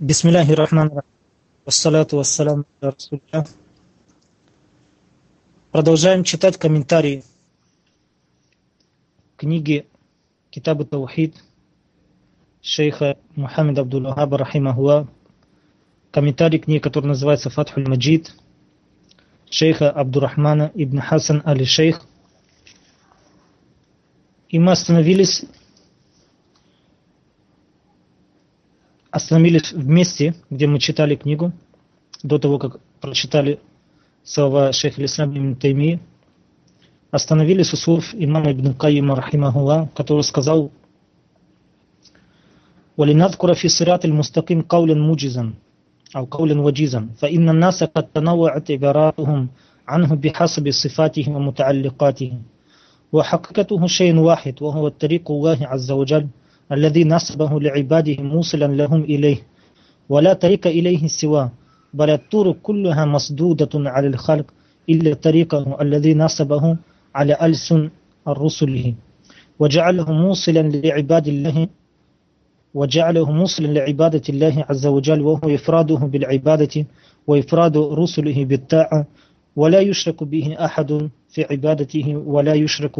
Бисмилляхи рахман Вассаляту вассаляму Продолжаем читать комментарии книги Китабу Таухид шейха Мухаммеда Абдул-Вахаба Рахимахуа. Комментарий книги, который называется Фатхуль Маджид шейха Абдурахмана ибн Хасан Али Шейх. И мы остановились остановились вместе, где мы читали книгу, до того, как прочитали слова шейха Ислам ибн Тайми, остановились у слов имама ибн Каима Рахимахула, который сказал ولنذكر في صراط المستقيم قولا موجزا أو قولا وجيزا فإن الناس قد تنوعت عباراتهم عنه بحسب صفاته ومتعلقاته وحقيقته شيء واحد وهو الطريق الله عز وجل الذي نصبه لعباده موصلا لهم إليه ولا طريق إليه سواه بل الطرق كلها مسدودة على الخلق إلا طريقه الذي نصبه على ألسن الرسل وجعله موصلا لعباد الله وجعله موصلا لعبادة الله عز وجل وهو إفراده بالعبادة وإفراد رسله بالطاعة ولا يشرك به أحد في عبادته ولا يشرك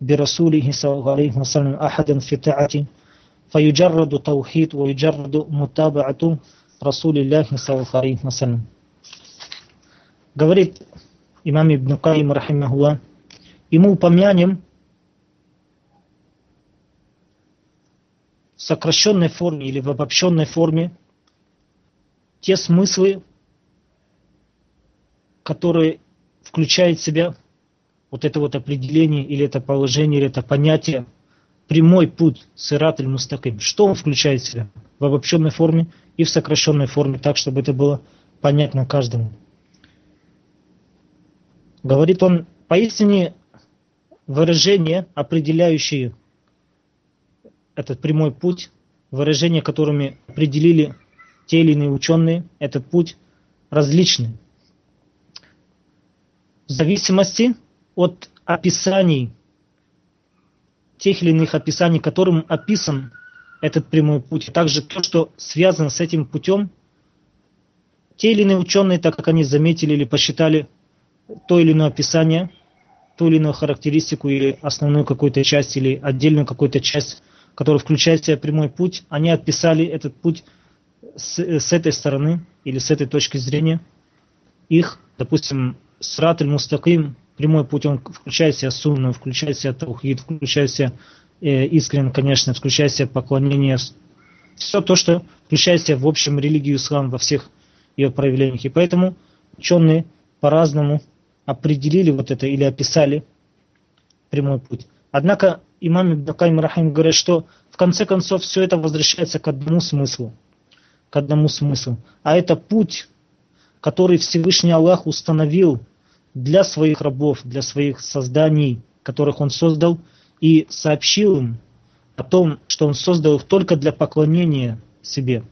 برسوله صلى الله عليه وسلم أحدا في طاعته. فيجرد توحيد ويجرد متابعة رسول الله صلى الله عليه وسلم Говорит имам Ибн Каим, рахимахулла, и мы упомянем в сокращенной форме или в обобщенной форме те смыслы, которые включают в себя вот это вот определение или это положение, или это понятие прямой путь сират мустаким. Что он включает в себя в обобщенной форме и в сокращенной форме, так, чтобы это было понятно каждому. Говорит он, поистине выражения, определяющие этот прямой путь, выражения, которыми определили те или иные ученые, этот путь различный. В зависимости от описаний, тех или иных описаний, которым описан этот прямой путь. И также то, что связано с этим путем, те или иные ученые, так как они заметили или посчитали то или иное описание, ту или иную характеристику или основную какую-то часть или отдельную какую-то часть, которая включает в себя прямой путь, они описали этот путь с, с этой стороны или с этой точки зрения. Их, допустим, Срат мустаким прямой путь, он включает в себя сунну, включает в себя таухид, включает в себя э, искрен, конечно, включает в себя поклонение. Все то, что включает в себя в общем религию ислам во всех ее проявлениях. И поэтому ученые по-разному определили вот это или описали прямой путь. Однако имам Ибн Рахим говорит, что в конце концов все это возвращается к одному смыслу. К одному смыслу. А это путь, который Всевышний Аллах установил для своих рабов, для своих созданий, которых Он создал, и сообщил им о том, что Он создал их только для поклонения себе.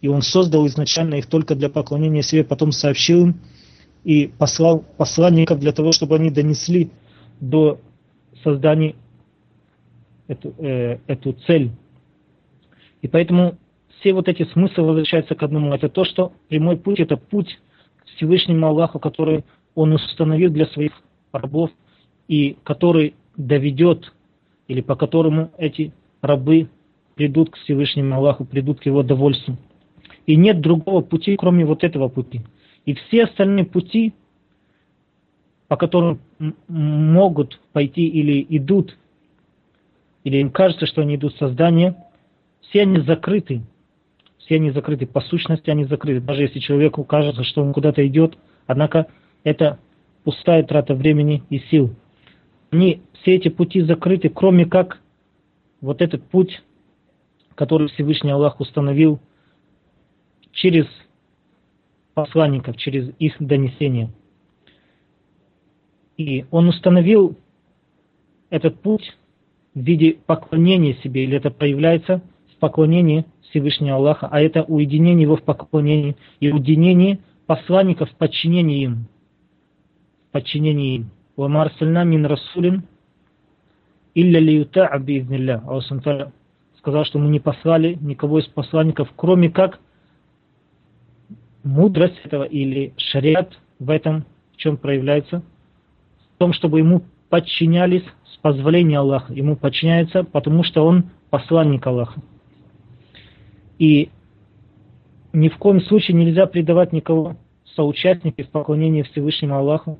И Он создал изначально их только для поклонения себе, потом сообщил им и послал посланников для того, чтобы они донесли до создания эту, э, эту цель. И поэтому все вот эти смыслы возвращаются к одному. Это то, что прямой путь – это путь к Всевышнему Аллаху, который он установил для своих рабов, и который доведет, или по которому эти рабы придут к Всевышнему Аллаху, придут к его довольству. И нет другого пути, кроме вот этого пути. И все остальные пути, по которым могут пойти или идут, или им кажется, что они идут в создание, все они закрыты. Все они закрыты. По сущности они закрыты. Даже если человеку кажется, что он куда-то идет, однако это пустая трата времени и сил. Они, все эти пути закрыты, кроме как вот этот путь, который Всевышний Аллах установил через посланников, через их донесение. И он установил этот путь в виде поклонения себе, или это проявляется в поклонении Всевышнего Аллаха, а это уединение его в поклонении и уединение посланников в подчинении им подчинении им. وَمَا أَرْسَلْنَا مِنْ رَسُولٍ إِلَّا لِيُتَعَ بِإِذْنِ اللَّهِ Аллах сказал, что мы не послали никого из посланников, кроме как мудрость этого или шариат в этом, в чем проявляется? В том, чтобы ему подчинялись с позволения Аллаха. Ему подчиняются, потому что он посланник Аллаха. И ни в коем случае нельзя предавать никого соучастники в поклонении Всевышнему Аллаху,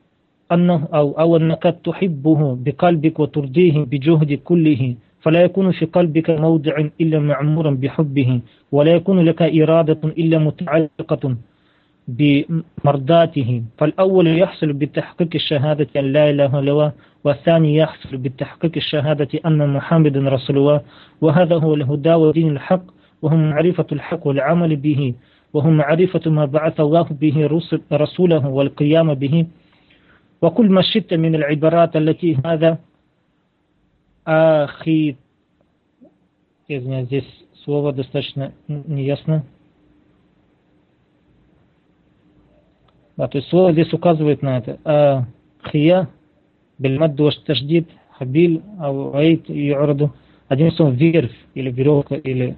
أنه أو, أو أنك تحبه بقلبك وترضيه بجهد كله فلا يكون في قلبك موضع إلا معمورا بحبه ولا يكون لك إرادة إلا متعلقة بمرضاته. فالأول يحصل بتحقيق الشهادة أن لا إله إلا الله والثاني يحصل بتحقيق الشهادة أن محمد رسول الله وهذا هو الهدى ودين الحق وهو معرفة الحق والعمل به وهو معرفة ما بعث الله به رسوله والقيام به. وكل ما شئت من العبارات التي هذا آخي Извиняюсь, здесь слово достаточно неясно. Да, то есть слово здесь указывает на это. А хия, бельмад дуаш таждид, хабиль, ауаид и юраду. Одним словом, верфь или веревка или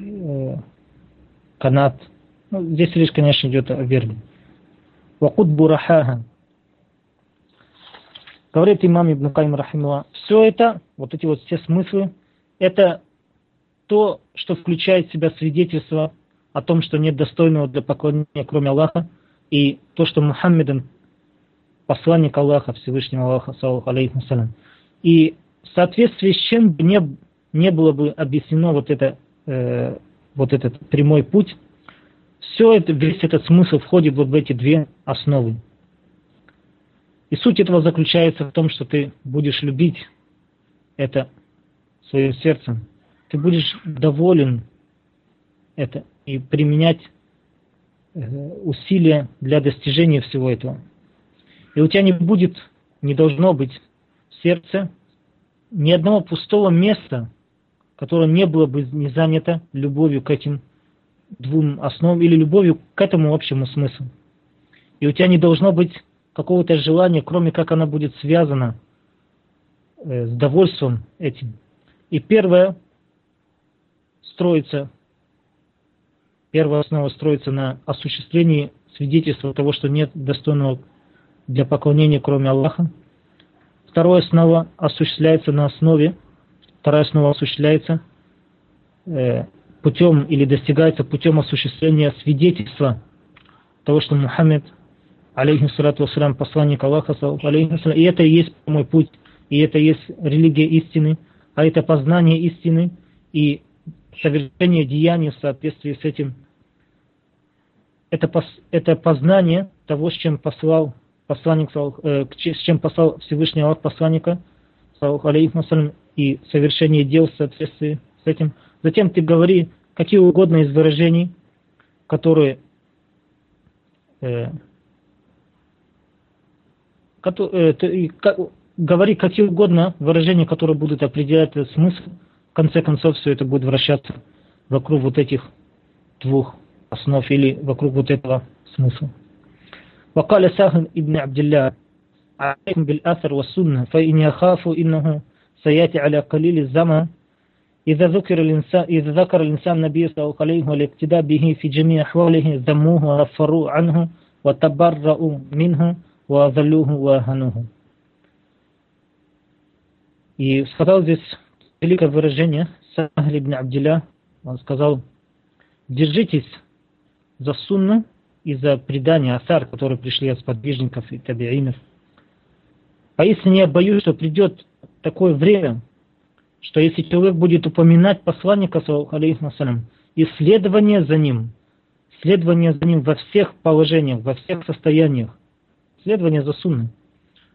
э, канат. Ну, здесь речь, конечно, идет о вербе. Вакуд бурахаха. Говорит имам Ибн Кайм Рахимуа, все это, вот эти вот все смыслы, это то, что включает в себя свидетельство о том, что нет достойного для поклонения, кроме Аллаха, и то, что Мухаммедом посланник Аллаха, Всевышнего Аллаха, саллаху алейхиссалям. И в соответствии с чем не, не было бы объяснено вот, это, э, вот этот прямой путь, все это, весь этот смысл входит вот в эти две основы. И суть этого заключается в том, что ты будешь любить это своим сердцем. Ты будешь доволен это и применять э, усилия для достижения всего этого. И у тебя не будет, не должно быть в сердце ни одного пустого места, которое не было бы не занято любовью к этим двум основам или любовью к этому общему смыслу. И у тебя не должно быть какого-то желания, кроме как оно будет связано э, с довольством этим. И первое строится Первая основа строится на осуществлении свидетельства того, что нет достойного для поклонения, кроме Аллаха. Вторая основа осуществляется на основе, вторая основа осуществляется э, путем или достигается путем осуществления свидетельства того, что Мухаммед, алейхиссалату вассалям, посланник Аллаха, алейхиссалам, и это и есть мой путь, и это и есть религия истины, а это познание истины, и совершение деяния в соответствии с этим. Это, это познание того, с чем послал посланник, э, с чем послал Всевышний Аллах посланника, и совершение дел в соответствии с этим. Затем ты говори какие угодно из выражений, которые э, э, ты, как, говори какие угодно выражения, которые будут определять этот смысл, в конце концов все это будет вращаться вокруг вот этих двух основ или вокруг вот этого смысла. وقال سهل ابن عبد الله عليكم بالأثر والسنة فإني أخاف إنه سيأتي على قليل الزمن إذا ذكر الإنسان إذا ذكر الإنسان النبي صلى الله عليه والاقتداء به في جميع أحواله ذموه وغفروا عنه وتبرؤوا منه وذلوه وهنوه. И сказал здесь великое выражение Сахаль ибн Абдилля, он сказал, держитесь за сунну и за предание асар, которые пришли от сподвижников и табиинов. Поистине я боюсь, что придет такое время, что если человек будет упоминать посланника, алейхиссалям, и следование за ним, следование за ним во всех положениях, во всех состояниях, следование за сунной,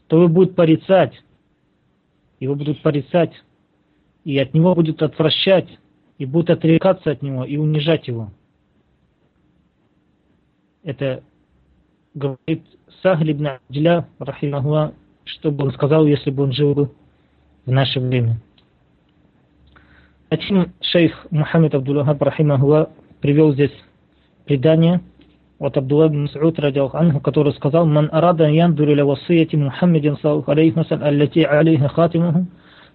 то его будет порицать, его будут порицать и от него будут отвращать, и будут отрекаться от него, и унижать его. Это говорит Сахли ибн Абдилля, рахимахуа, что бы он сказал, если бы он жил в наше время. Затем шейх Мухаммед Абдуллахаб, рахимахуа, привел здесь предание от Абдулла ибн Мас'уд, анху, который сказал, «Ман арада яндур иля васияти Мухаммедин, саллаху алейхи вассалям, аллати алейха хатимаху,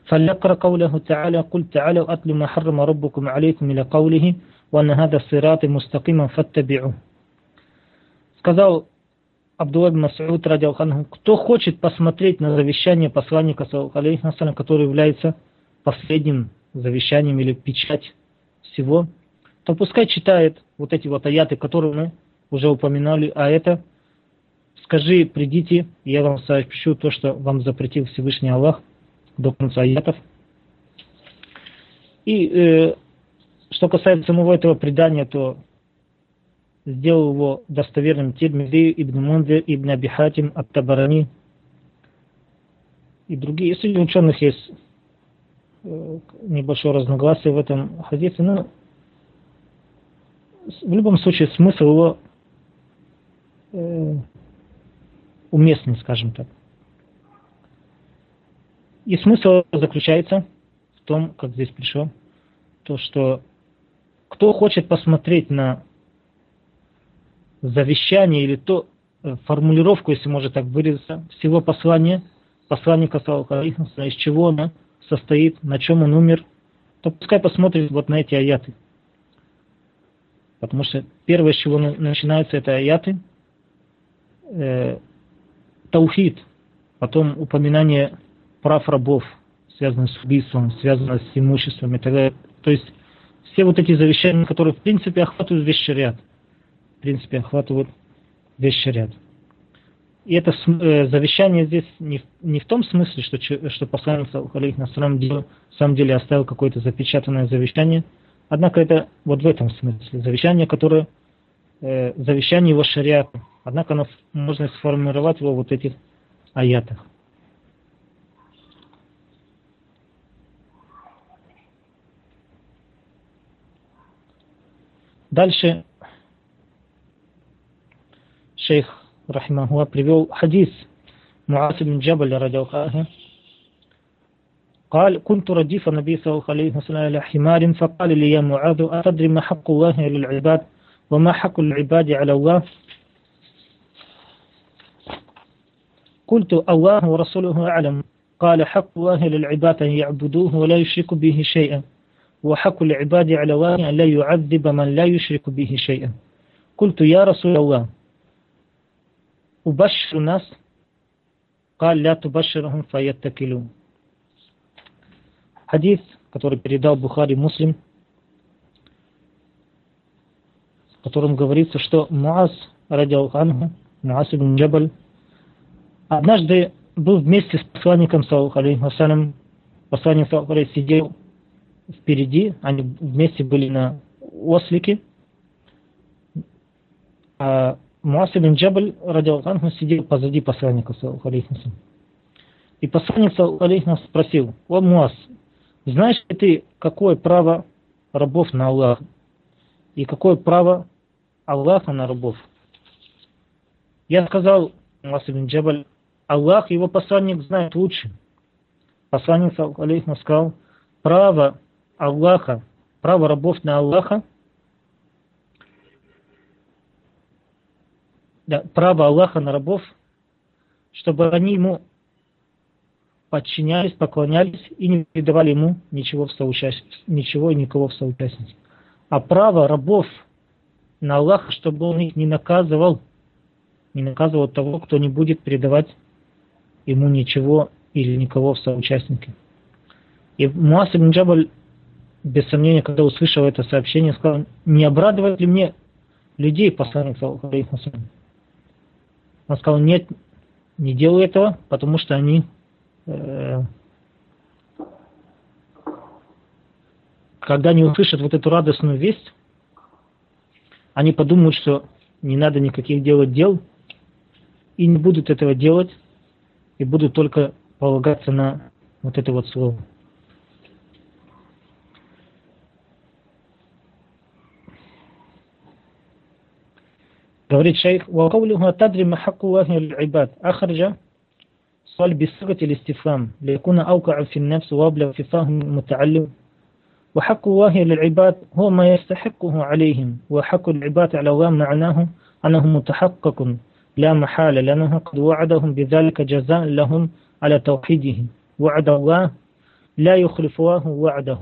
فليقرأ قوله تعالى قل تعالوا أتل ما حرم ربكم عليكم إلى قوله وأن هذا الصراط مستقيما فاتبعوه сказал Абдулла Мас'уд радиалханху, кто хочет посмотреть на завещание посланника, который является последним завещанием или печать всего, то пускай читает вот эти вот аяты, которые мы уже упоминали, а это скажи, придите, я вам сообщу то, что вам запретил Всевышний Аллах до конца аятов. И э, что касается самого этого предания, то сделал его достоверным Тирмизи, Ибн Мунзир, Ибн Абихатим, Ат-Табарани и другие. Среди ученых есть небольшое разногласие в этом хадисе, но в любом случае смысл его э, уместный, скажем так. И смысл заключается в том, как здесь пришло, то, что кто хочет посмотреть на завещание или то э, формулировку, если можно так выразиться, всего послания, посланника из чего оно состоит, на чем он умер, то пускай посмотрит вот на эти аяты. Потому что первое, с чего начинаются, это аяты, э, таухид, потом упоминание прав рабов, связанных с убийством, связанных с имуществом и так далее. То есть все вот эти завещания, которые в принципе охватывают весь шариат в принципе, охватывают весь шариат. И это э, завещание здесь не, не в том смысле, что, что посланник на самом деле, самом деле оставил какое-то запечатанное завещание, однако это вот в этом смысле. Завещание, которое э, завещание его шариата. Однако оно, можно сформировать его вот этих аятах. Дальше шейх Рахимахуа привел хадис Муас бин Джабаль радиаллаху قال كنت رديف النبي صلى الله عليه وسلم على حمار فقال لي يا معاذ أتدري ما حق الله على العباد وما حق العباد على الله قلت الله ورسوله أعلم قال حق الله للعباد أن يعبدوه ولا يشركوا به شيئا وحق العباد على الله أن لا يعذب من لا يشرك به شيئا قلت يا رسول الله أبشر الناس قال لا تبشرهم فيتكلون Хадис, который передал Бухари Муслим, в котором говорится, что Муаз, ради Анху, Муаз ибн Джабаль, однажды был вместе с посланником, саллаху посланник саллаху сидел впереди, они вместе были на ослике, а Муас ибн Джабль, радиаллаху сидел позади посланника, алейхиссалам. И посланник, алейхиссалам, спросил, о Муас, знаешь ли ты, какое право рабов на Аллаха? И какое право Аллаха на рабов? Я сказал, Муас ибн Джабль, Аллах, его посланник знает лучше. Посланник, алейхиссалам, сказал, право Аллаха, право рабов на Аллаха да, право Аллаха на рабов, чтобы они ему подчинялись, поклонялись и не передавали ему ничего, в соучаст... ничего и никого в соучастники. А право рабов на Аллаха, чтобы он их не наказывал, не наказывал того, кто не будет передавать ему ничего или никого в соучастники. И Муас ибн Джабаль, без сомнения, когда услышал это сообщение, сказал, не обрадовать ли мне людей, посланник, алейхи он сказал, нет, не делай этого, потому что они э, когда они услышат вот эту радостную весть, они подумают, что не надо никаких делать дел, и не будут этого делать, и будут только полагаться на вот это вот слово. Говорит шейх, وقوله تدري حق الله العباد أخرج سؤال بصيغة الاستفهام ليكون أوقع في النفس وأبلغ في فهم المتعلم وحق الله للعباد هو ما يستحقه عليهم وحق العباد على الله معناه أنه متحقق لا محالة لأنه قد وعدهم بذلك جزاء لهم على توحيده وعد الله لا يخلف الله وعده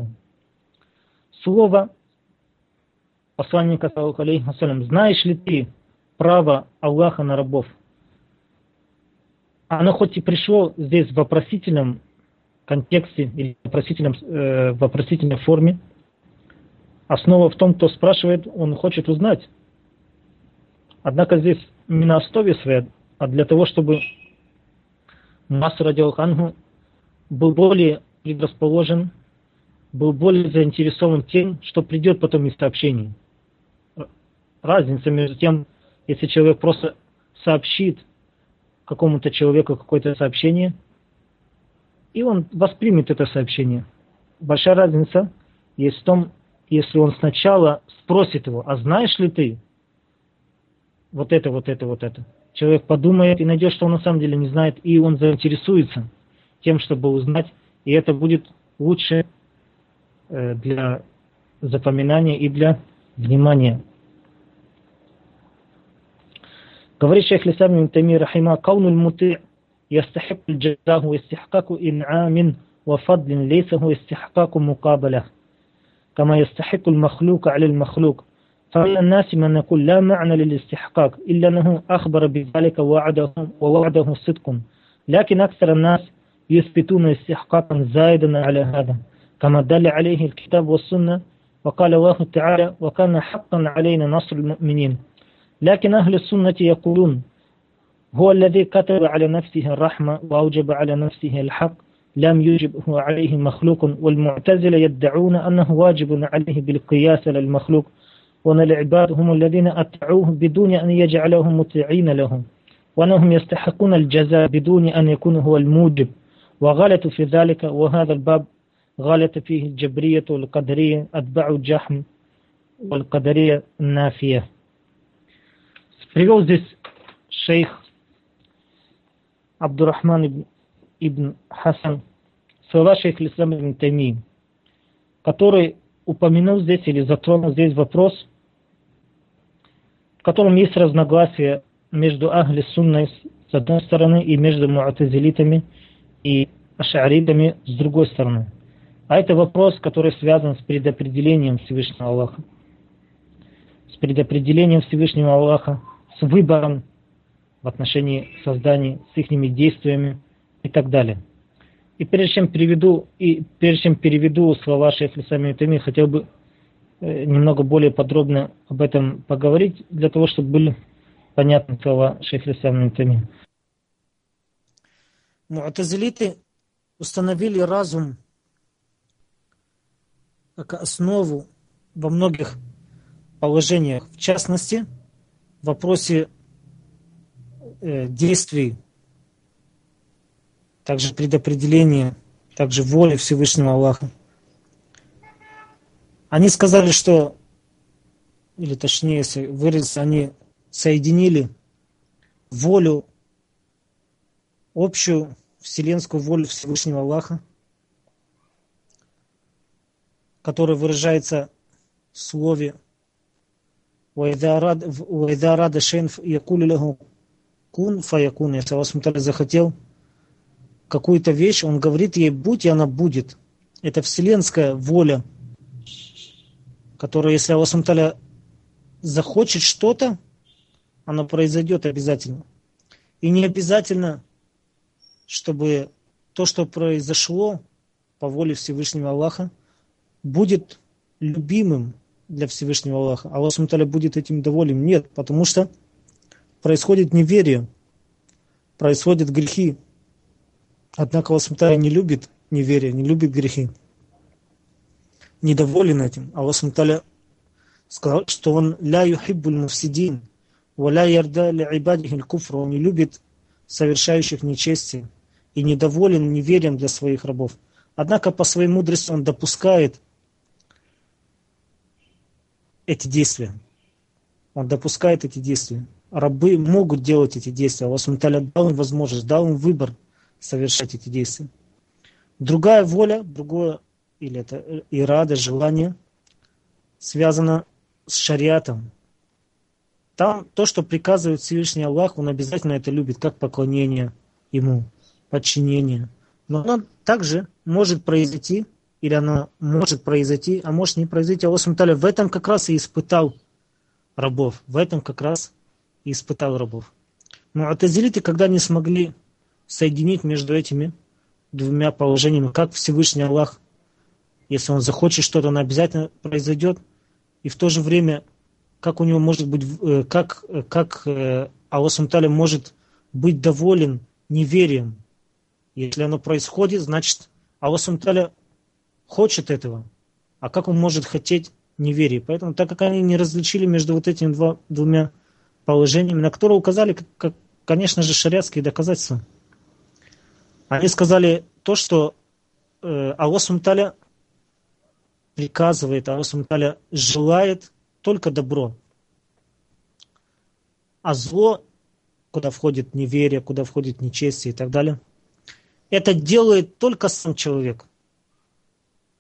Слово посланника, алейхиссалям, знаешь ли ты право Аллаха на рабов? Оно хоть и пришло здесь в вопросительном контексте или в, вопросительном, э, вопросительной форме, основа в том, кто спрашивает, он хочет узнать. Однако здесь не на основе своей, а для того, чтобы Масу Радиохангу был более предрасположен, был более заинтересован тем, что придет потом из сообщений. Разница между тем, если человек просто сообщит какому-то человеку какое-то сообщение, и он воспримет это сообщение. Большая разница есть в том, если он сначала спросит его, а знаешь ли ты вот это, вот это, вот это. Человек подумает и найдет, что он на самом деле не знает, и он заинтересуется тем, чтобы узнать, и это будет лучше э, для запоминания и для внимания. Говорит الشيخ Лисам Ибн تيمية رحمه كون муты يستحق الجزاء هو استحقاق إنعام وفضل ليس هو استحقاق مقابلة كما يستحق المخلوق على المخلوق. فمن الناس من يقول لا معنى للاستحقاق إلا أنه أخبر بذلك ووعده, ووعده صدق. لكن أكثر الناس يثبتون استحقاقا زائدا على هذا كما دل عليه الكتاب والسنة وقال الله تعالى وكان حقا علينا نصر المؤمنين. لكن أهل السنة يقولون هو الذي كتب على نفسه الرحمة وأوجب على نفسه الحق لم يجبه عليه مخلوق والمعتزلة يدعون أنه واجب عليه بالقياس للمخلوق وأن العباد هم الذين أتعوه بدون أن يجعلهم مطيعين لهم وأنهم يستحقون الجزاء بدون أن يكون هو الموجب. وغلط في ذلك وهذا الباب غلط فيه الجبرية والقدرية أتباع الجحم والقدرية النافية. Привел здесь шейх Абдурахман ибн, ибн Хасан, слова шейх Лислам ибн Тайми, который упомянул здесь или затронул здесь вопрос, в котором есть разногласия между Ахли Сунной с одной стороны и между муатазилитами и ашаритами с другой стороны. А это вопрос, который связан с предопределением Всевышнего Аллаха. С предопределением Всевышнего Аллаха, с выбором в отношении создания, с их действиями и так далее. И прежде чем переведу, и прежде чем переведу слова шейха Сами Тами, хотел бы э, немного более подробно об этом поговорить, для того, чтобы были понятны слова шейха Сами Тами. Муатазилиты установили разум как основу во многих положениях, в частности, в вопросе э, действий также предопределение, также воли Всевышнего Аллаха. Они сказали, что, или точнее, если выразиться, они соединили волю, общую вселенскую волю Всевышнего Аллаха, которая выражается в слове وإذا أراد شيء يقول له كن فيكون если Allah захотел какую-то вещь, он говорит ей «будь», и она будет. Это вселенская воля, которая, если Аллах Сумталя захочет что-то, оно произойдет обязательно. И не обязательно, чтобы то, что произошло по воле Всевышнего Аллаха, будет любимым для Всевышнего Аллаха. Аллах Сумталя будет этим доволен. Нет, потому что происходит неверие, происходят грехи, Однако Аллах не любит неверие, не любит грехи. Недоволен этим. Аллах сказал, что он ля юхиббуль муфсидин, валя ярда ли ибадихи куфр, он не любит совершающих нечестие и недоволен неверием для своих рабов. Однако по своей мудрости он допускает эти действия. Он допускает эти действия. рабы могут делать эти действия. Аллах Субтитры дал им возможность, дал им выбор совершать эти действия. Другая воля, другое, или это ирада, желание, связано с шариатом. Там то, что приказывает Всевышний Аллах, он обязательно это любит, как поклонение ему, подчинение. Но оно также может произойти, или оно может произойти, а может не произойти. Аллах в этом как раз и испытал рабов. В этом как раз и испытал рабов. Но атазилиты, когда не смогли соединить между этими двумя положениями, как Всевышний Аллах, если он захочет что-то, он обязательно произойдет, и в то же время, как у него может быть, э, как, как э, Аллах Сумталя может быть доволен неверием. Если оно происходит, значит, Аллах Сумталя хочет этого. А как он может хотеть неверие? Поэтому, так как они не различили между вот этими два, двумя положениями, на которые указали, как, как, конечно же, шариатские доказательства, они сказали то, что э, Аллах Сумталя приказывает, Аллах Сумталя желает только добро. А зло, куда входит неверие, куда входит нечестие и так далее, это делает только сам человек.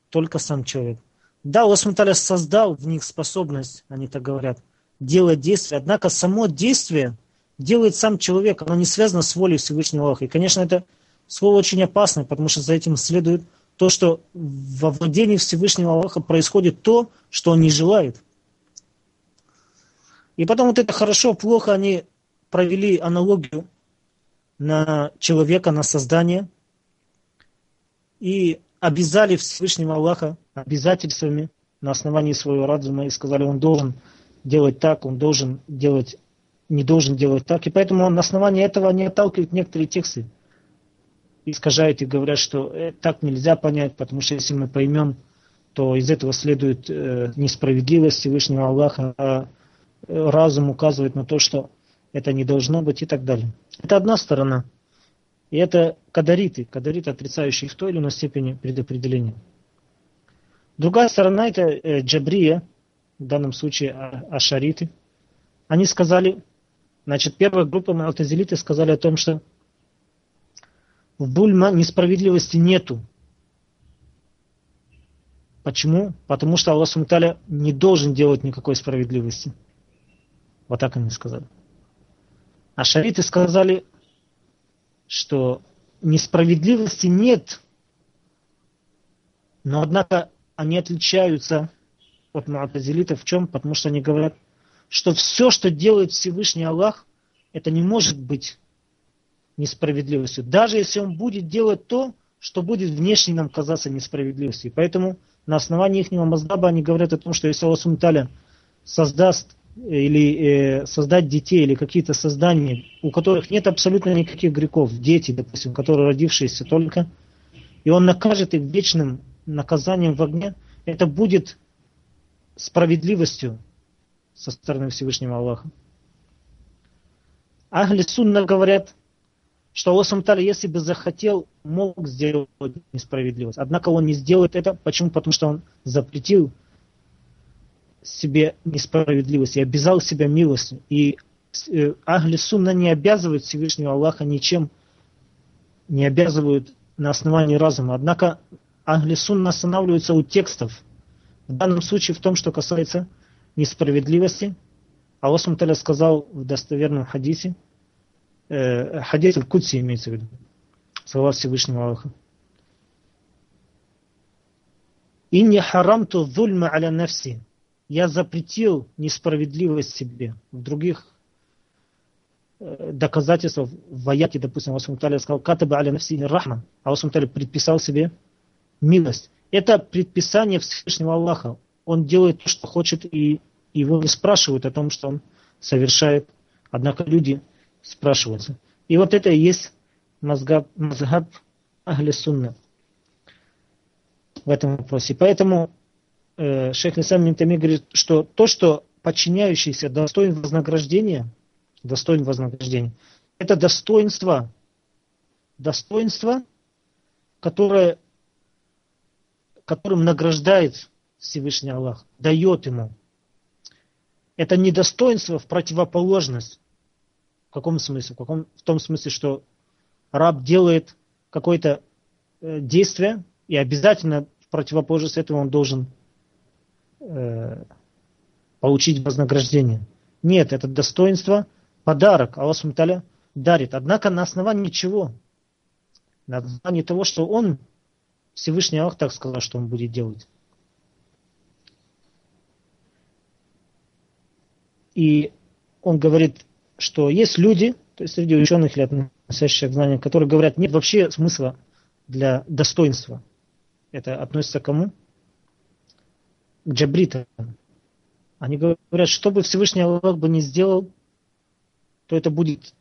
Только сам человек. Да, Аллах создал в них способность, они так говорят, делать действие, однако само действие делает сам человек, оно не связано с волей Всевышнего Аллаха. И, конечно, это слово очень опасное, потому что за этим следует то, что во владении Всевышнего Аллаха происходит то, что он не желает. И потом вот это хорошо, плохо они провели аналогию на человека, на создание и обязали Всевышнего Аллаха обязательствами на основании своего разума и сказали, он должен делать так, он должен делать, не должен делать так. И поэтому он на основании этого не отталкивает некоторые тексты искажают и говорят, что э, так нельзя понять, потому что если мы поймем, то из этого следует э, несправедливость Всевышнего Аллаха, а э, разум указывает на то, что это не должно быть и так далее. Это одна сторона. И это кадариты, кадариты, отрицающие в той или иной степени предопределения. Другая сторона это э, джабрия, в данном случае а, ашариты. Они сказали, значит, первая группа малтазилиты сказали о том, что в Бульма несправедливости нету. Почему? Потому что Аллах Сумталя не должен делать никакой справедливости. Вот так они сказали. А шариты сказали, что несправедливости нет, но однако они отличаются от муатазилитов в чем? Потому что они говорят, что все, что делает Всевышний Аллах, это не может быть несправедливостью. Даже если он будет делать то, что будет внешне нам казаться несправедливостью. Поэтому на основании их маздаба они говорят о том, что если Аллах создаст или э, создать детей или какие-то создания, у которых нет абсолютно никаких грехов, дети, допустим, которые родившиеся только, и он накажет их вечным наказанием в огне, это будет справедливостью со стороны Всевышнего Аллаха. Ахли Сунна говорят, что Аллах Сумталя, если бы захотел, мог сделать несправедливость. Однако он не сделает это. Почему? Потому что он запретил себе несправедливость и обязал себя милостью. И э, Ахли Сунна не обязывает Всевышнего Аллаха ничем, не обязывают на основании разума. Однако Ахли Сунна останавливается у текстов. В данном случае в том, что касается несправедливости. Аллах Сумталя сказал в достоверном хадисе, э, хадис аль-Кудси имеется в виду. Слова Всевышнего Аллаха. Инни харамту зульма аля нафси. Я запретил несправедливость себе. В других э, доказательствах в аяте, допустим, Аллах сказал, катаба аля нафси рахма. А Аллах предписал себе милость. Это предписание Всевышнего Аллаха. Он делает то, что хочет, и его не спрашивают о том, что он совершает. Однако люди спрашиваться. И вот это и есть мазгаб, мазгаб Ахли Сунна в этом вопросе. Поэтому э, шейх Нисам Минтами говорит, что то, что подчиняющийся достоин вознаграждения, достоин вознаграждения, это достоинство, достоинство, которое, которым награждает Всевышний Аллах, дает ему. Это недостоинство в противоположность В каком смысле? В, каком, в том смысле, что раб делает какое-то э, действие, и обязательно в противоположность этому он должен э, получить вознаграждение. Нет, это достоинство, подарок Аллах Сумталя дарит. Однако на основании чего? На основании того, что он, Всевышний Аллах так сказал, что он будет делать. И он говорит, что есть люди, то есть среди ученых или относящихся к знаниям, которые говорят, нет вообще смысла для достоинства. Это относится к кому? К джабритам. Они говорят, что бы Всевышний Аллах бы не сделал, то это будет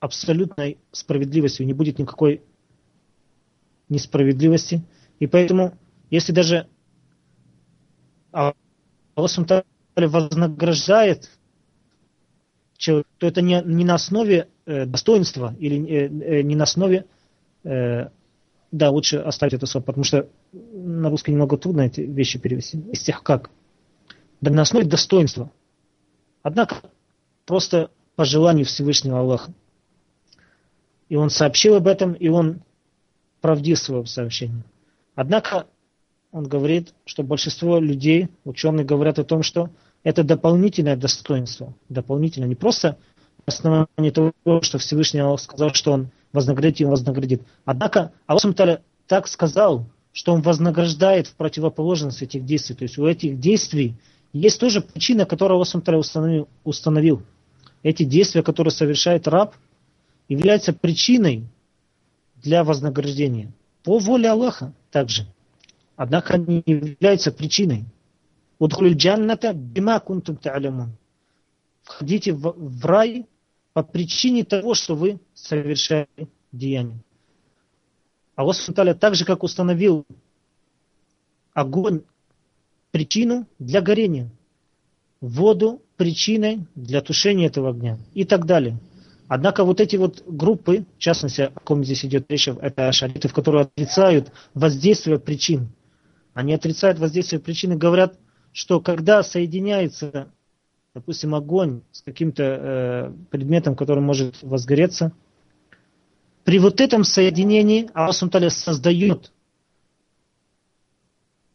абсолютной справедливостью, не будет никакой несправедливости. И поэтому, если даже Аллах вознаграждает человека, то это не, не на основе э, достоинства или э, э, не на основе э, да, лучше оставить это слово, потому что на русский немного трудно эти вещи перевести. Из тех как. Да на основе достоинства. Однако, просто по желанию Всевышнего Аллаха. И он сообщил об этом, и он правдив в своем. Однако, он говорит, что большинство людей, ученые говорят о том, что это дополнительное достоинство. Дополнительное, не просто основании того, что Всевышний Аллах сказал, что Он вознаградит и Он вознаградит. Однако Аллах так сказал, что Он вознаграждает в противоположность этих действий. То есть у этих действий есть тоже причина, которую Аллах установил, установил. Эти действия, которые совершает раб, являются причиной для вознаграждения. По воле Аллаха также. Однако они являются причиной. Удхуль джанната бима кунтум та'алямун. Входите в рай по причине того, что вы совершали деяние. Аллах Субтитры так же, как установил огонь причину для горения, воду причиной для тушения этого огня и так далее. Однако вот эти вот группы, в частности, о ком здесь идет речь, это шариты, которые отрицают воздействие причин. Они отрицают воздействие причин и говорят, что когда соединяется, допустим, огонь с каким-то э, предметом, который может возгореться, при вот этом соединении Аллах создает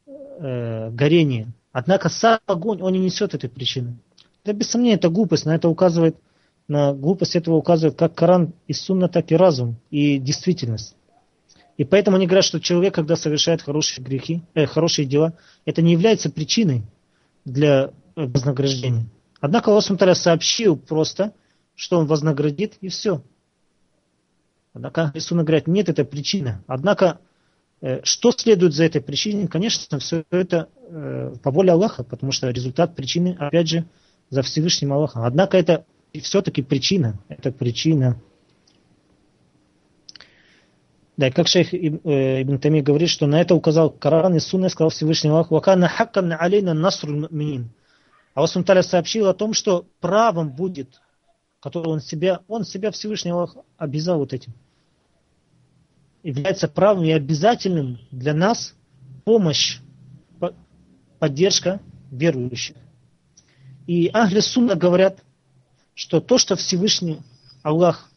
э, горение. Однако сам огонь, он не несет этой причины. Это без сомнения, это глупость, на это указывает, на глупость этого указывает как Коран и Сунна, так и разум, и действительность. И поэтому они говорят, что человек, когда совершает хорошие грехи, э, хорошие дела, это не является причиной для вознаграждения. Однако Аллах Субтитры сообщил просто, что он вознаградит, и все. Однако Исуна говорят, нет, это причина. Однако, э, что следует за этой причиной? Конечно, все это э, по воле Аллаха, потому что результат причины, опять же, за Всевышним Аллахом. Однако это все-таки причина. Это причина да, и как шейх э, Ибн Тами говорит, что на это указал Коран и Сунна, сказал Всевышний Аллах, «Вакана хаккан алейна насру минин». Аллах сообщил о том, что правом будет, который он себя, он себя Всевышний Аллах обязал вот этим. Является правым и обязательным для нас помощь, поддержка верующих. И Ахли Сунна говорят, что то, что Всевышний Аллах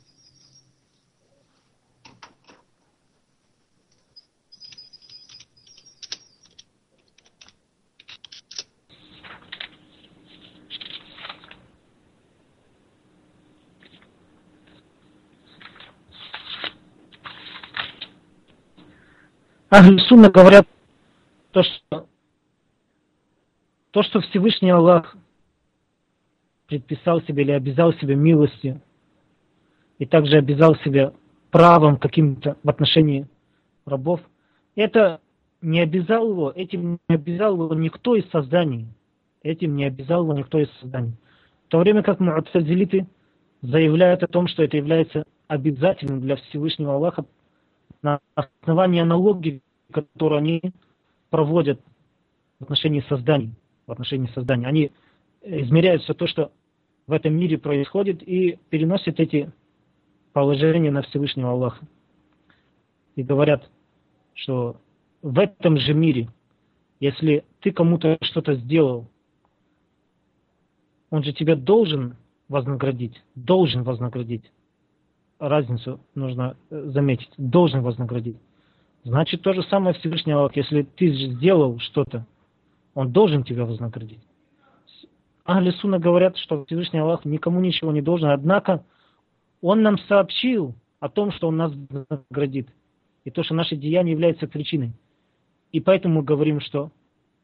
Ахли Сунна говорят, то, что, то, что Всевышний Аллах предписал себе или обязал себе милостью, и также обязал себе правом каким-то в отношении рабов, это не обязал его, этим не обязал его никто из созданий. Этим не обязал его никто из созданий. В то время как му'тазилиты заявляют о том, что это является обязательным для Всевышнего Аллаха на основании аналогии, которую они проводят в отношении созданий, в отношении создания. Они измеряют все то, что в этом мире происходит, и переносят эти положения на Всевышнего Аллаха. И говорят, что в этом же мире, если ты кому-то что-то сделал, он же тебе должен вознаградить, должен вознаградить. Разницу нужно э, заметить. Должен вознаградить. Значит, то же самое Всевышний Аллах. Если ты сделал что-то, он должен тебя вознаградить. Ахли Суна говорят, что Всевышний Аллах никому ничего не должен, однако Он нам сообщил о том, что Он нас вознаградит. И то, что наши деяния являются причиной. И поэтому мы говорим, что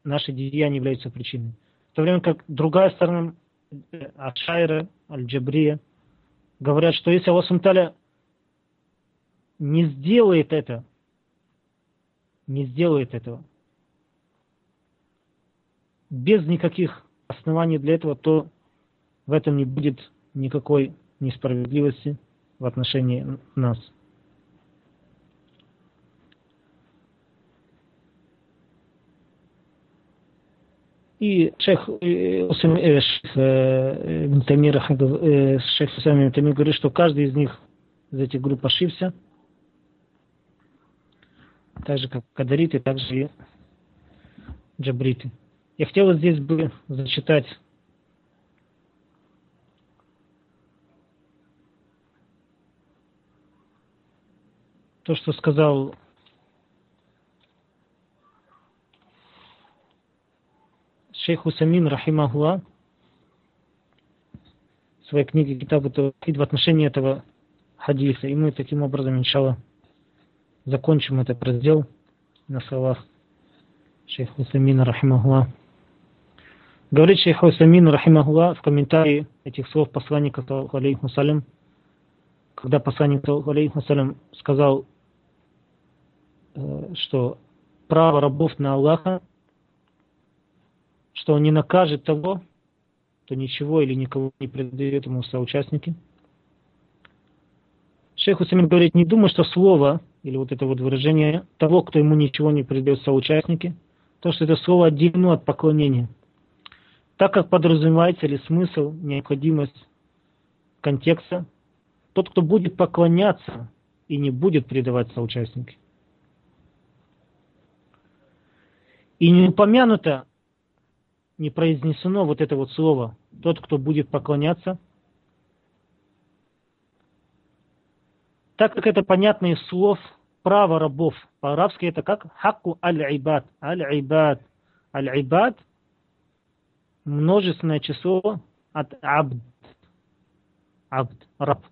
наши деяния являются причиной. В то время как другая сторона, э, Ашайра, Аль-Джабрия, говорят, что если Аллах Сумталя не сделает это, не сделает этого, без никаких оснований для этого, то в этом не будет никакой несправедливости в отношении нас. И шейх э, э, э, Тамир, шейх Сами Тамир говорит, что каждый из них, из этих групп ошибся, так же как кадариты, так же и джабриты. Я хотел здесь бы зачитать то, что сказал шейх Усамин Рахимахуа в своей книге Китабу Тавхид в отношении этого хадиса. И мы таким образом, иншалла, закончим этот раздел на словах шейха Усамина Рахимахуа. Говорит шейх Усамин Рахимахуа в комментарии этих слов посланника алейху салям, когда посланник алейху салям сказал, э, что право рабов на Аллаха, что он не накажет того, кто ничего или никого не предает ему соучастники. Шейх Усамин говорит, не думай, что слово, или вот это вот выражение того, кто ему ничего не предает соучастники, то, что это слово отделено от поклонения – так как подразумевается ли смысл, необходимость контекста, тот, кто будет поклоняться и не будет предавать соучастники. И не упомянуто, не произнесено вот это вот слово, тот, кто будет поклоняться, так как это понятно из слов право рабов. По-арабски это как хакку аль-ибад. Аль-ибад. Аль-ибад – множественное число от абд. Абд, раб.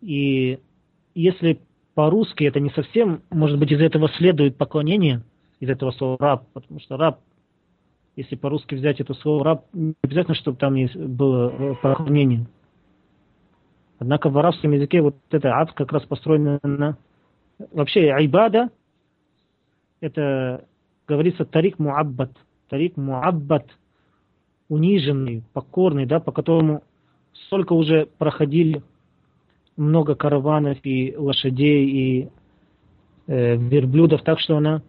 И если по-русски это не совсем, может быть, из этого следует поклонение, из этого слова раб, потому что раб, если по-русски взять это слово раб, не обязательно, чтобы там было поклонение. Однако в арабском языке вот это абд как раз построено на... Вообще айбада, это говорится тарик муаббат – Тарик Муаббат, униженный, покорный, да, по которому столько уже проходили много караванов и лошадей и э, верблюдов, так что она э,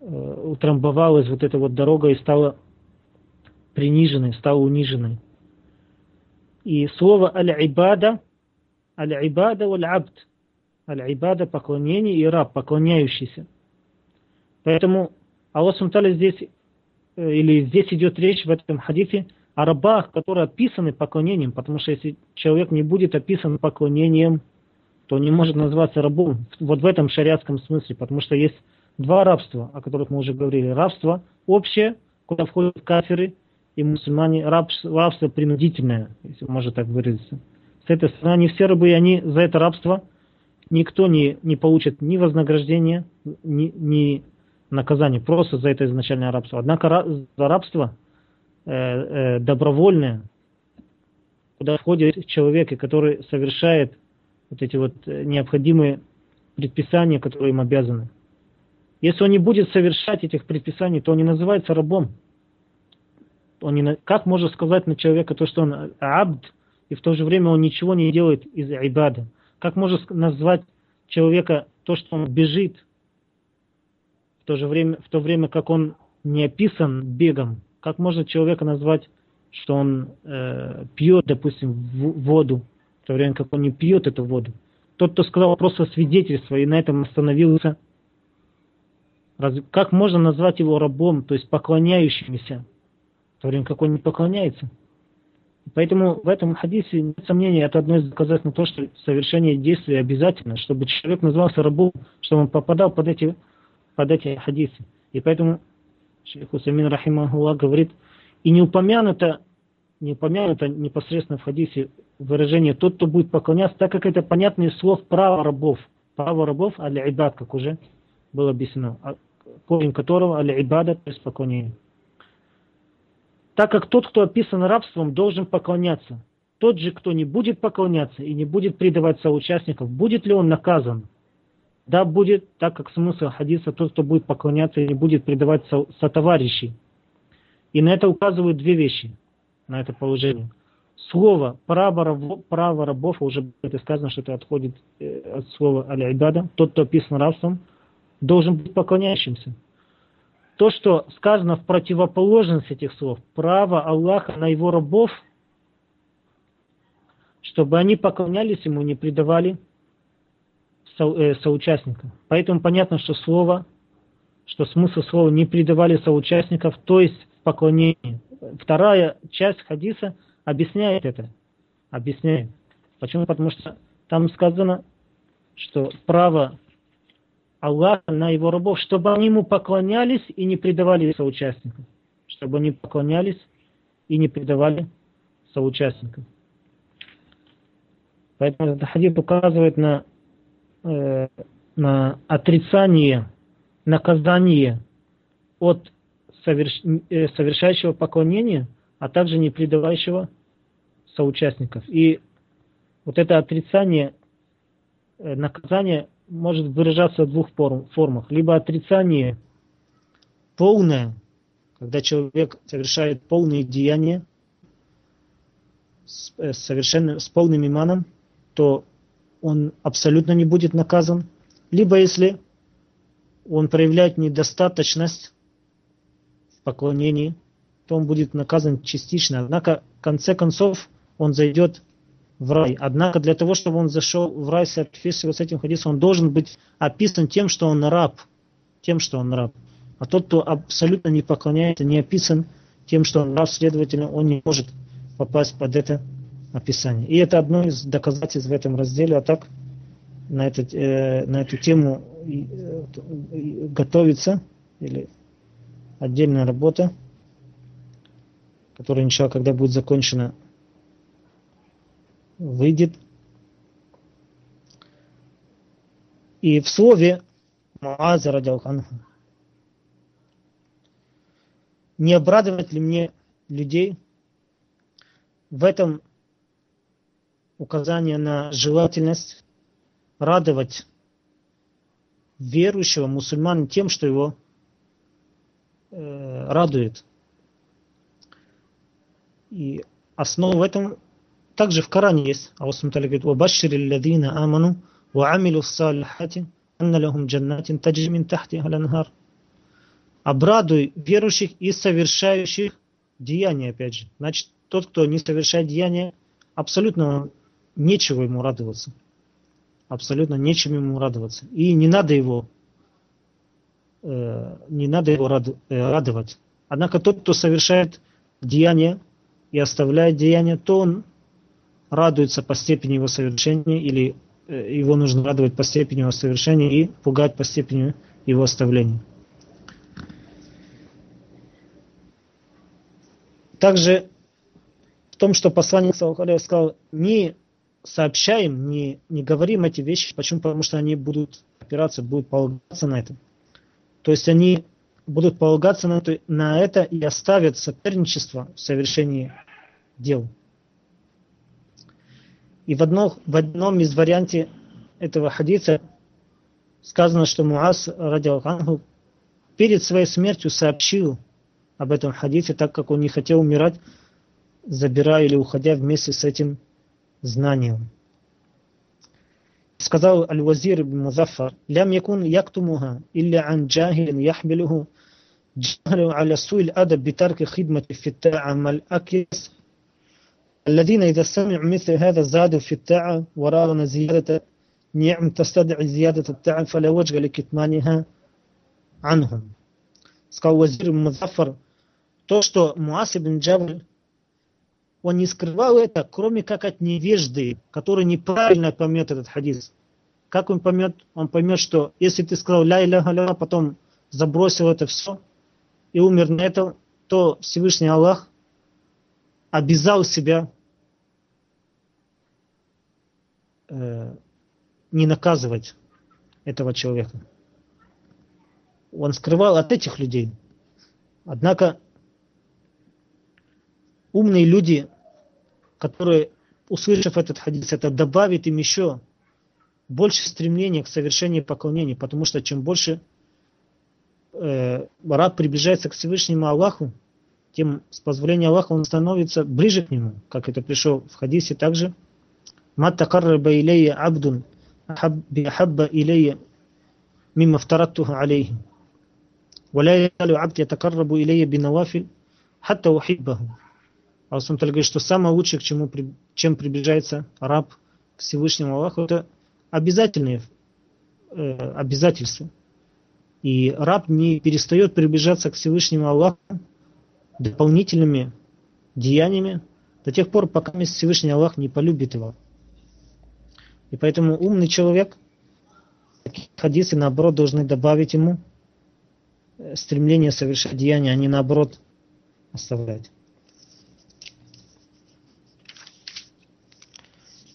утрамбовалась вот эта вот дорога и стала приниженной, стала униженной. И слово аль-ибада, аль-ибада валь-абд, аль-ибада поклонение и раб, поклоняющийся. Поэтому Аллах Сумталя здесь, э, или здесь идет речь в этом хадифе о рабах, которые описаны поклонением, потому что если человек не будет описан поклонением, то не может назваться рабом. Вот в этом шариатском смысле, потому что есть два рабства, о которых мы уже говорили. Рабство общее, куда входят кафиры и мусульмане, рабство, рабство принудительное, если можно так выразиться. С этой стороны, не все рабы, они за это рабство никто не, не получит ни вознаграждения, ни, ни наказание просто за это изначальное рабство. Однако за рабство э, э, добровольное, куда входит человек, который совершает вот эти вот э, необходимые предписания, которые им обязаны. Если он не будет совершать этих предписаний, то он не называется рабом. Он не, как можно сказать на человека то, что он абд, и в то же время он ничего не делает из айбада? Как можно назвать человека то, что он бежит, то же время, в то время как он не описан бегом, как можно человека назвать, что он э, пьет, допустим, в, воду, в то время как он не пьет эту воду. Тот, кто сказал просто свидетельство и на этом остановился, разве, как можно назвать его рабом, то есть поклоняющимся, в то время как он не поклоняется? Поэтому в этом хадисе, нет сомнения, это одно из доказательств на то, что совершение действий обязательно, чтобы человек назывался рабом, чтобы он попадал под эти, под эти хадисы. И поэтому Шейх Усамин Рахимахуллах говорит, и не упомянуто, не упомянуто непосредственно в хадисе выражение «тот, кто будет поклоняться», так как это понятное слов право рабов. Право рабов аль-ибад, как уже было объяснено, а корень которого аль-ибада, то есть поклонение. Так как тот, кто описан рабством, должен поклоняться. Тот же, кто не будет поклоняться и не будет предавать соучастников, будет ли он наказан? Да, будет, так как смысл хадиса, тот, кто будет поклоняться и не будет предавать со, сотоварищей. И на это указывают две вещи, на это положение слово право, рабов, право рабов, уже это сказано, что это отходит э, от слова аль-ибада, тот, кто описан рабством, должен быть поклоняющимся. То, что сказано в противоположность этих слов, право Аллаха на его рабов, чтобы они поклонялись ему, не предавали со, э, соучастников. Поэтому понятно, что слово, что смысл слова не предавали соучастников, то есть поклонение. Вторая часть хадиса – объясняет это. Объясняет. Почему? Потому что там сказано, что право Аллаха на его рабов, чтобы они ему поклонялись и не предавали соучастников. Чтобы они поклонялись и не предавали соучастников. Поэтому этот хадис указывает на, э, на отрицание, наказание от соверш, э, совершающего поклонения, а также не предавающего соучастников. И вот это отрицание, э, наказание может выражаться в двух формах. Либо отрицание полное, когда человек совершает полные деяния с, э, совершенно, с полным иманом, то он абсолютно не будет наказан. Либо если он проявляет недостаточность в поклонении, то он будет наказан частично. Однако, в конце концов, он зайдет в рай. Однако для того, чтобы он зашел в рай, соответственно, с этим хадисом, он должен быть описан тем, что он раб. Тем, что он раб. А тот, кто абсолютно не поклоняется, не описан тем, что он раб, следовательно, он не может попасть под это описание. И это одно из доказательств в этом разделе. А так на, этот, э, на эту тему э, готовится или отдельная работа, которая, иншалла, когда будет закончена, выйдет. И в слове Муаза Радиалханху не обрадовать ли мне людей в этом указание на желательность радовать верующего мусульмана тем, что его э, радует. И основа в этом также в Коране есть. Аллах Субтитры говорит, «Вабашшир алладина аману, ва амилу салихати, анна лахум джаннатин таджи тахти аланхар». Обрадуй верующих и совершающих деяния, опять же. Значит, тот, кто не совершает деяния, абсолютно нечего ему радоваться. Абсолютно нечем ему радоваться. И не надо его, э, не надо его э, радовать. Однако тот, кто совершает деяния и оставляет деяния, то он радуется по степени его совершения или э, его нужно радовать по степени его совершения и пугать по степени его оставления. Также в том, что посланник сказал, не сообщаем, не, не говорим эти вещи. Почему? Потому что они будут опираться, будут полагаться на это. То есть они будут полагаться на это, на это и оставят соперничество в совершении дел. И в, одно, в одном из варианте этого хадиса сказано, что Муаз, ради Аллаху, перед своей смертью сообщил об этом хадисе, так как он не хотел умирать, забирая или уходя вместе с этим знанием. Сказал Аль-Вазир ибн Музаффар, «Лям якун яктумуха, илля ан джахилин яхмилуху, джахлю аля суиль адаб битарки хидмати фитта'a мал акис الذين إذا سمعوا مثل هذا زادوا في الطاعة ورأوا زيادة نعم تستدعي زيادة الطاعة فلا وجه لكتمانها عنهم сказал Вазир Музафар, то, что Муас ибн Джабль он не скрывал это, кроме как от невежды, который неправильно поймет этот хадис. Как он поймет? Он поймет, что если ты сказал ля иля ля, потом забросил это все и умер на этом, то Всевышний Аллах обязал себя э, не наказывать этого человека. Он скрывал от этих людей. Однако умные люди, которые, услышав этот хадис, это добавит им еще больше стремления к совершению поклонения, потому что чем больше э, раб приближается к Всевышнему Аллаху, тем с позволения Аллаха он становится ближе к нему, как это пришло в хадисе также. Мат такарраба илейя абдун бихабба илейя мимма втараттуху алейхи. ولا يزال عبد يتقرب إلي بنوافل حتى أحبه а Сумталь говорит, что самое лучшее, к чему, чем приближается раб к Всевышнему Аллаху, это обязательные э, обязательства. И раб не перестает приближаться к Всевышнему Аллаху дополнительными деяниями до тех пор, пока Всевышний Аллах не полюбит его. И поэтому умный человек, такие хадисы, наоборот, должны добавить ему э, стремление совершать деяния, а не наоборот оставлять.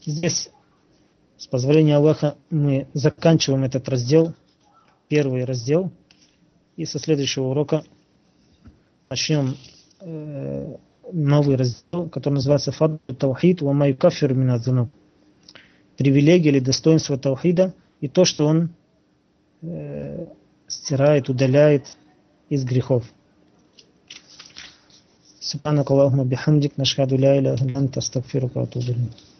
Здесь, с позволения Аллаха, мы заканчиваем этот раздел, первый раздел, и со следующего урока начнем э, новый раздел, который называется Фаду Таухид ва Майкафир Минадзунуб Привилегия или достоинство Таухида и то, что он э, стирает, удаляет из грехов. سبحانك اللهم بحمدك نشهد لا إله إلا أنت أستغفرك وأتوب إليك